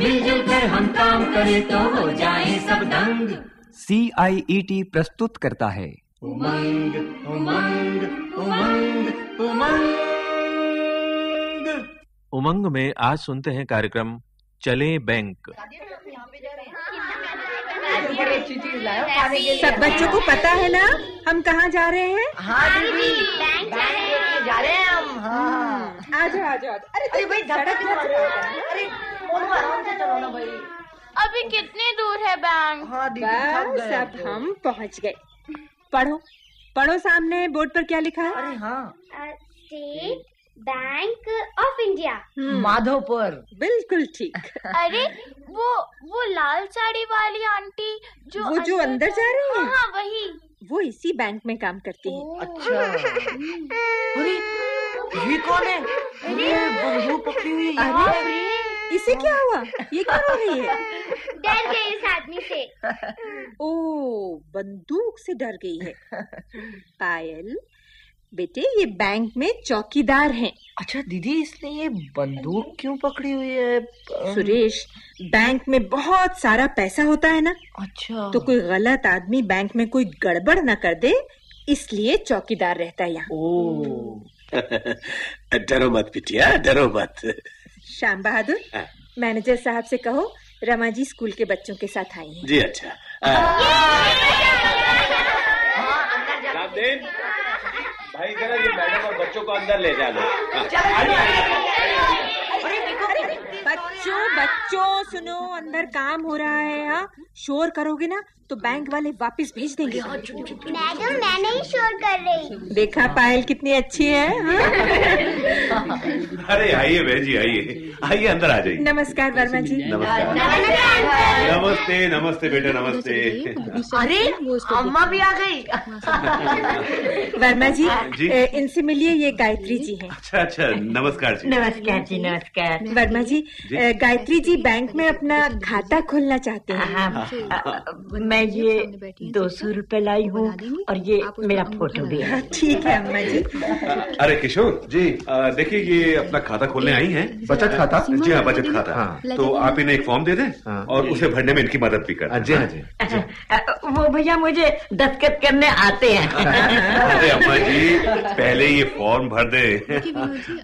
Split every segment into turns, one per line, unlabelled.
मिलजुल कर हम काम करें तो हो जाए सब दंग
सी आई ई टी प्रस्तुत करता है।
उमंग उमंग उमंग उमंग।
उमंग में आज सुनते हैं कार्यक्रम चले बैंक।
सब बच्चों को पता है ना हम कहाँ जा रहे हैं?
हाँ दीदी। बैंक जा रहे हैं हम। हाँ।
आ जाओ आ जाओ। अरे
अरे भाई धक्का क्यों मार रहे हो? अरे फ़ोन को आराम से चलो ना भाई।
अभी कितनी दूर है बैंक
हाँ दीदी थक
बस अब
तो।
हम पहुँच गए। पढ़ो। पढ़ो सामने बोर्ड पर क्या लिखा है?
अरे हाँ।
State Bank of India
Madhopur
बिल्कुल ठीक।
अरे वो वो लाल साड़ी वाली आंटी जो
वो जो अंदर जा रही
हाँ?
है
हाँ वही।
वो इसी बैंक में काम करती है।
अच्छा। अरे ये कौन है? अरे। बंदूक पकड़ी हुई है
अरे। इसे क्या हुआ? ये क्या हो रही है?
डर गई इस आदमी से।
ओ बंदूक से डर गई है। पायल बेटे ये बैंक में चौकीदार हैं।
अच्छा दीदी इसने ये बंदूक क्यों पकड़ी हुई है?
सुरेश बैंक में बहुत सारा पैसा होता है ना?
अच्छा।
तो कोई गलत आदमी बैंक में कोई गड़बड़ न कर दे इसलिए चौकीदार रहता है यहाँ।
ओ।
डरो मत बिटिया डरो मत।
श्याम बहादुर
हाँ।
मैनेजर साहब से कहो रमा जी स्कूल के बच्चों के साथ आई हैं।
जी अच्छा। आ, भाई जरा ये मैडम और बच्चों को अंदर ले जा लो।
बच्चों बच्चों सुनो अंदर काम हो रहा है हाँ? शोर करोगे ना तो बैंक वाले वापस भेज देंगे।
मैडम मैं नहीं शोर कर रही।
देखा पायल कितनी अच्छी है हाँ?
अरे आइए बहन जी आइए। आइए अंदर आ जाइए।
नमस्कार वर्मा जी।
नमस्कार। नमस्ते नमस्ते बेटा नमस्ते।
अरे अम्मा भी आ गई।
वर्मा जी
जी।
इनसे मिलिए ये गायत्री जी हैं।
अच्छा अच्छा नमस्कार जी।
नमस्कार जी नमस्कार।
वर्मा जी
जी।
गायत्री जी बैंक में अपना खाता खोलना चाहते हैं।
हाँ, मैं ये दो सौ रूपए लाई हूँ और ये मेरा फ़ोटो भी है।
ठीक है अम्मा जी।
अरे किशोर जी देखिए ये अपना खाता खोलने आई हैं।
बचत खाता?
जी हाँ बचत खाता।
हाँ।
तो आप इन्हें एक फॉर्म दे दें
हाँ।
और उसे भरने में इनकी मदद भी कर।
जी हाँ जी।
वो भैया मुझे दस्तखत करने आते हैं।
अरे अम्मा जी पहले ये फॉर्म भर दे।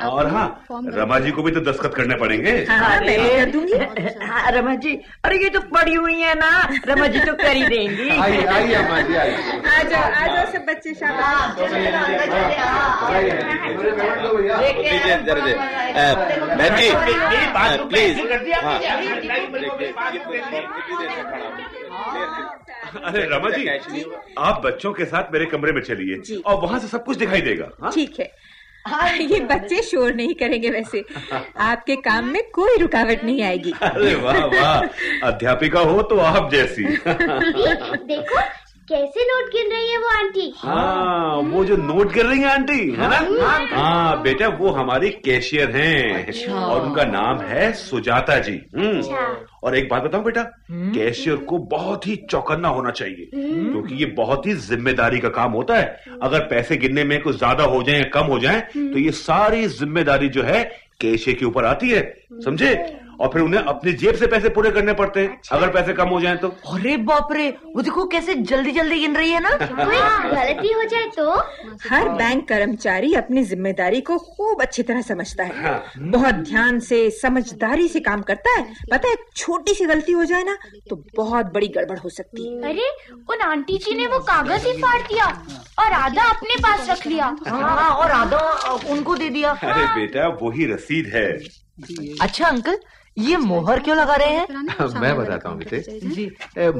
और हाँ रमा जी को भी तो दस्तखत करने पड़ेंगे।
हाँ मैं भी दूँगी
हाँ, रमा जी अरे ये तो पड़ी हुई है ना रमा जी तो कर ही देंगी
आइए आइए अम्मा जी आइए
आ जाओ आ जाओ सब बच्चे।
अ, बहन जी प्लीज़ हाँ। अरे रमा जी आप बच्चों के साथ मेरे कमरे में चलिए और वहाँ से सब कुछ दिखाई देगा हाँ?
ठीक है हाँ, ये बच्चे शोर नहीं करेंगे वैसे। आपके काम में कोई रुकावट नहीं आएगी।
अरे वाह वाह। अध्यापिका हो तो आप जैसी।
देखो कैसे नोट गिन रही है वो आंटी?
हाँ वो जो नोट कर रही है आंटी है ना? हाँ बेटा वो हमारी कैशियर हैं। और उनका नाम है सुजाता जी। हम्म। और एक बात बताऊँ बेटा कैशियर को बहुत ही चौकन्ना होना चाहिए क्योंकि ये बहुत ही ज़िम्मेदारी का काम होता है। अगर पैसे गिनने में कुछ ज़्यादा हो जाए या कम हो जाए तो ये सारी ज़िम्मेदारी जो है कैशियर के ऊपर आती है समझे? और फिर उन्हें अपनी जेब से पैसे पूरे करने पड़ते हैं। अगर पैसे कम हो जाए तो।
अरे बाप रे वो देखो कैसे जल्दी जल्दी गिन रही है ना।
कोई गलती हो जाए तो।
हर बैंक कर्मचारी अपनी ज़िम्मेदारी को खूब अच्छी तरह समझता है। बहुत ध्यान से समझदारी से काम करता है। पता है छोटी सी गलती हो जाए ना तो बहुत बड़ी गड़बड़ हो सकती है।
अरे उन आंटी जी ने वो कागज़ ही फाड़ दिया और आधा अपने पास रख लिया।
हाँ और आधा उनको दे दिया।
अरे बेटा वही रसीद है।
अच्छा अंकल ये मोहर क्यों लगा रहे हैं?
मैं बताता हूँ बेटे जी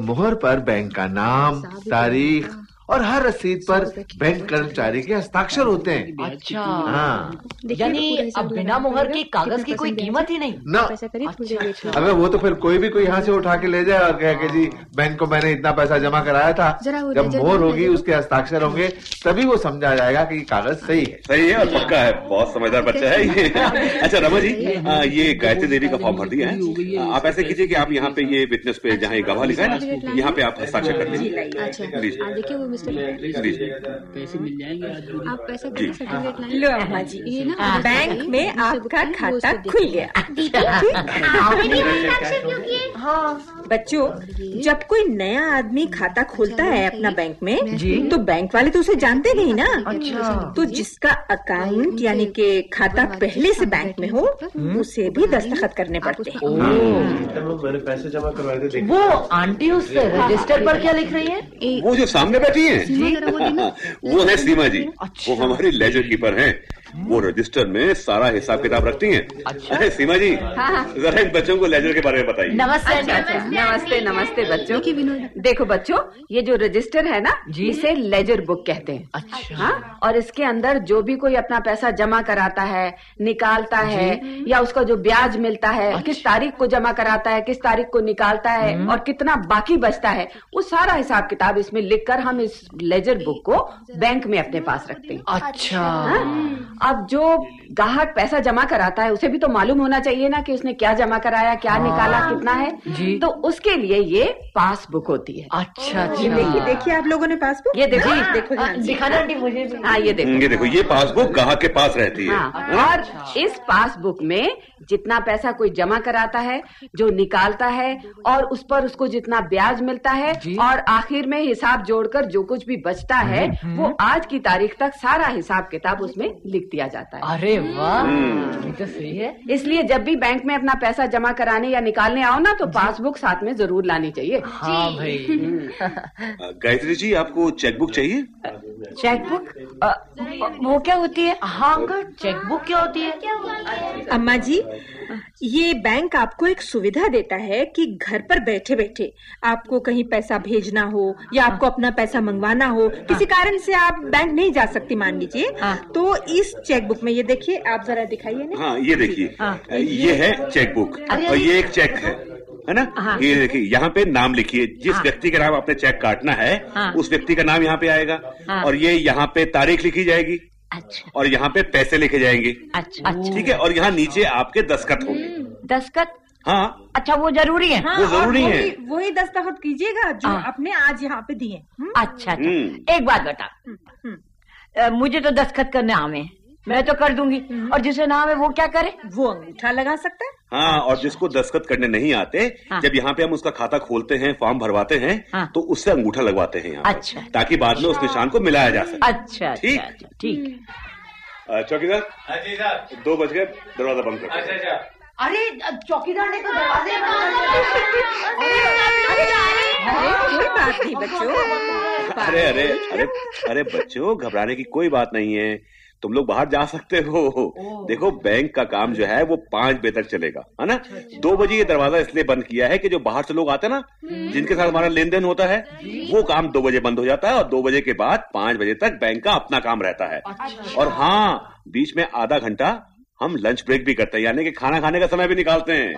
मोहर पर बैंक का नाम तारीख और हर रसीद पर बैंक कर्मचारी के हस्ताक्षर होते हैं।
अच्छा
हाँ।
यानी अब बिना मुहर के कागज़ की कोई कीमत ही नहीं।
ना।
अच्छा
अबे वो तो फिर कोई भी कोई यहाँ से उठा के ले जाए और कहे कि जी बैंक को मैंने इतना पैसा जमा कराया था। जब मोहर होगी उसके हस्ताक्षर होंगे तभी वो समझा जाएगा कि कागज़ सही है।
सही है और पक्का है। बहुत समझदार बच्चा है ये। अच्छा रमा जी ये गायत्री देवी का फॉर्म भर दिया है। आप ऐसे कीजिए कि आप यहाँ पे ये विटनेस पे जहाँ ये गवाह लिखा है ना यहाँ पे आप हस्ताक्षर कर लीजिए। लीजिए
देखिए वो मिस्टर पैसे मिल जाएँगे आप पैसा
जी।
लो अम्मा जी
ये ना
बैंक में आपका खाता खुल गया। हाँ बच्चों जब कोई नया आदमी खाता खोलता है अपना बैंक में तो बैंक वाले तो उसे जानते नहीं ना।
अच्छा।
तो जिसका अकाउंट यानी कि खाता पहले से बैंक में हो उसे भी दस्तखत करने पड़ते हैं।
मैंने पैसे जमा करवाए थे
वो आंटी उस रजिस्टर पर क्या लिख रही है?
वो जो सामने बैठी है। वो है सीमा जी। वो हमारी लेजर कीपर हैं। वो रजिस्टर में सारा हिसाब किताब रखती हैं। अरे सीमा जी जरा इन बच्चों को लेजर के बारे में बताइए।
नमस्ते
नमस्ते नमस्ते बच्चों। की विनोद देखो बच्चों ये जो रजिस्टर है ना इसे लेजर बुक कहते हैं।
अच्छा।
हाँ? और इसके अंदर जो भी कोई अपना पैसा जमा कराता है निकालता है या उसका जो ब्याज मिलता है किस तारीख को जमा कराता है किस तारीख को निकालता है और कितना बाकी बचता है वो सारा हिसाब किताब इसमें लिखकर हम इस लेजर बुक को बैंक में अपने पास रखते हैं।
अच्छा।
हाँ? अब जो ग्राहक पैसा जमा कराता है उसे भी तो मालूम होना चाहिए ना कि उसने क्या जमा कराया क्या निकाला कितना है।
जी।
तो उसके लिए ये पासबुक होती है।
अच्छा
ये देखिए
अच्छा।
देखिए आप लोगों ने पासबुक
ये देखो
देखो
दिखाना आंटी मुझे भी।
हाँ ये देखो।
ये देखो ये पासबुक ग्राहक के पास रहती है?
हाँ और इस पासबुक में जितना पैसा कोई जमा कराता है जो निकालता है और उस पर उसको जितना ब्याज मिलता है और आखिर में हिसाब जोड़कर जो कुछ भी बचता है वो आज की तारीख तक सारा हिसाब किताब उसमें लिख दिया जाता है।
अरे वाह ये तो सही है।
इसलिए जब भी बैंक में अपना पैसा जमा कराने या निकालने आओ ना तो पासबुक साथ में ज़रूर लानी चाहिए।
हाँ भाई।
गायत्री जी आपको चेकबुक चाहिए?
चेकबुक? वो क्या होती है? हाँ अंकल चेकबुक क्या होती है?
अम्मा जी ये बैंक आपको एक सुविधा देता है कि घर पर बैठे बैठे आपको कहीं पैसा भेजना हो या आपको अपना पैसा मंगवाना हो किसी कारण से आप बैंक नहीं जा सकती मान लीजिए। तो इस चेकबुक में ये देखिए आप जरा दिखाइए ना।
हाँ ये देखिए। ये है चेकबुक और ये एक चेक है। है ना? ये देखिए यहाँ पे नाम लिखिए। जिस व्यक्ति का नाम आपने चेक काटना है उस व्यक्ति का नाम यहाँ पे आएगा। और ये यहाँ पे तारीख लिखी जाएगी।
अच्छा।
और यहाँ पे पैसे लिखे जाएँगे।
अच्छा अच्छा।
ठीक है? और यहाँ नीचे आपके दस्खत होंगे।
दस्खत
हाँ।
अच्छा वो ज़रूरी है।
हाँ,
वो ज़रूरी है।
वही- दस्तखत कीजिएगा जो आपने आज यहाँ पे दिए हम्म?
अच्छा अच्छा।
हम्म।
एक बात बता। मुझे तो दस्तखत करने आवे हैं। मैं तो कर दूँगी। और जिसे ना है वो क्या करे?
वो अंगूठा लगा सकता है।
हाँ और जिसको दस्खत करने नहीं आते हाँ। जब यहाँ पे हम उसका खाता खोलते हैं फॉर्म भरवाते हैं
हाँ।
तो उससे अंगूठा लगवाते हैं यहाँ
अच्छा।
ताकि बाद में उस निशान को मिलाया जा सके।
अच्छा
ठीक।
अच्छा अच्छा, ठीक।
चौकीदार? दो बज गए दरवाज़ा बंद कर।
अरे चौकीदार ने तो दरवाजे
अरे कोई बात नहीं बच्चों।
अरे अरे अरे अरे बच्चों घबराने की कोई बात नहीं है। तुम लोग बाहर जा सकते हो। देखो बैंक का काम जो है वो पाँच बजे तक चलेगा है ना? दो बजे ये दरवाज़ा इसलिए बंद किया है कि जो बाहर से लोग आते हैं ना जिनके साथ हमारा लेन देन होता है वो काम दो बजे बंद हो जाता है और दो बजे के बाद पाँच बजे तक बैंक का अपना काम रहता है। और हाँ बीच में आधा घंटा हम लंच ब्रेक भी करते हैं यानी कि खाना खाने का समय भी निकालते हैं।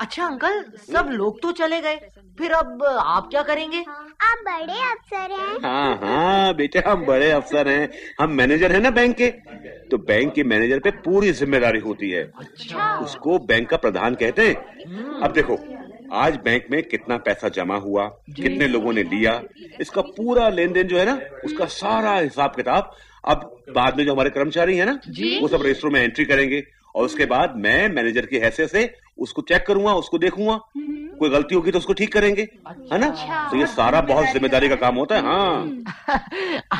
अच्छा अंकल सब लोग तो चले गए। फिर अब आप क्या करेंगे?
आप बड़े अफसर हैं।
हाँ हाँ बेटे हम बड़े अफसर हैं। हम मैनेजर हैं ना बैंक के। तो बैंक के मैनेजर पे पूरी ज़िम्मेदारी होती है। अच्छा। उसको बैंक का प्रधान कहते हैं। अब देखो आज बैंक में कितना पैसा जमा हुआ कितने लोगों ने लिया इसका पूरा लेन देन जो है ना उसका सारा हिसाब किताब अब बाद में जो हमारे कर्मचारी है ना वो सब रजिस्टरों में एंट्री करेंगे। और उसके बाद मैं मैनेजर की हैसियत से उसको चेक करूँगा उसको देखूँगा। कोई गलती होगी तो उसको ठीक करेंगे है ना? तो ये सारा बहुत ज़िम्मेदारी का काम होता है हाँ।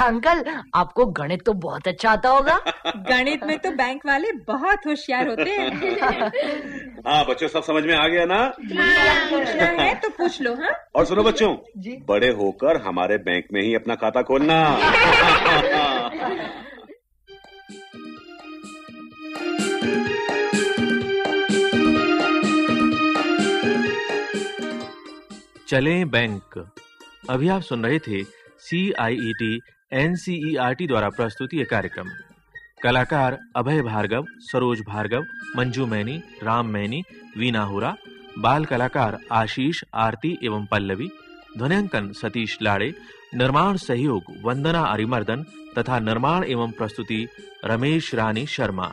अंकल आपको गणित तो बहुत अच्छा आता होगा।
गणित में तो बैंक वाले बहुत होशियार होते हैं।
हाँ बच्चों सब समझ में आ गया ना?
पूछना है तो पूछ लो हाँ।
और सुनो बच्चों बड़े होकर हमारे बैंक में ही अपना खाता खोलना।
चलें बैंक। अभी आप सुन रहे थे C I E T N C E R T द्वारा प्रस्तुत ये कार्यक्रम। कलाकार अभय भार्गव, सरोज भार्गव, मंजू मैनी, राम मैनी, वीना हुरा, बाल कलाकार आशीष, आरती एवं पल्लवी, ध्वनियांकन सतीश लाड़े, निर्माण सहयोग वंदना अरिमर्दन तथा निर्माण एवं प्रस्तुति रमेश रानी शर्मा।